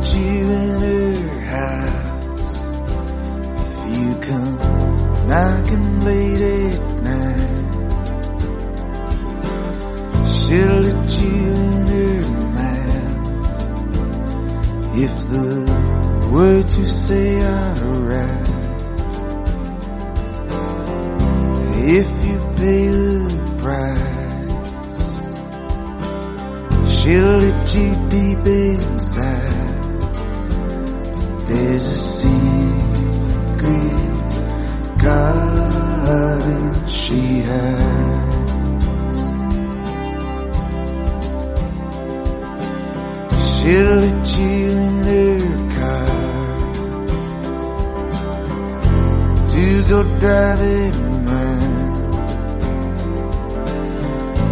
meet you in her house. If you come knocking late at night, she'll let you in her mouth. If the words you say are right, if you pay the price, she'll let you deep inside. There's a secret garden she has. She'll let you in her car to go driving around.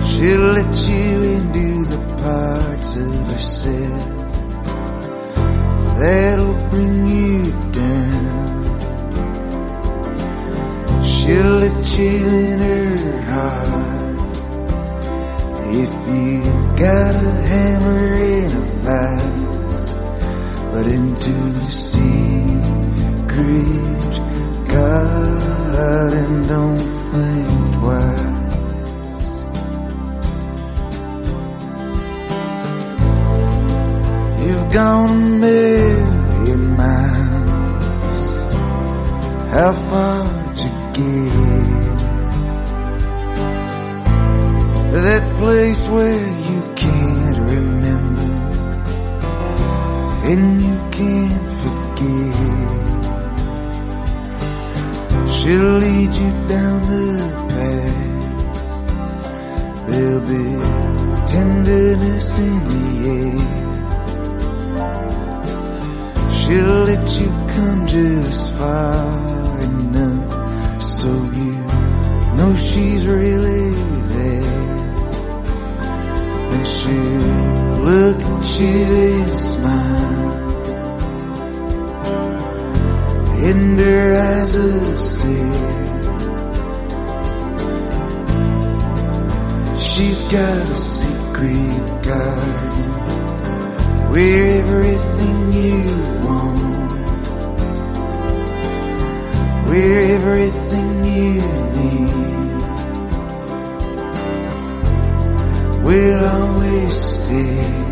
She'll let you into the parts of herself that'll bring you down. She'll let you in her heart if you got a hammer and a vice, but into the secret gone a million miles. How far'd you get? That place where you can't remember and you can't forget. She'll lead you down the path. There'll be tenderness in the air. She'll let you come just far enough so you know she's really there. And she'll look at you and smile. And her eyes will say, She's got a secret garden where everything you want. We're everything you need We'll always stay.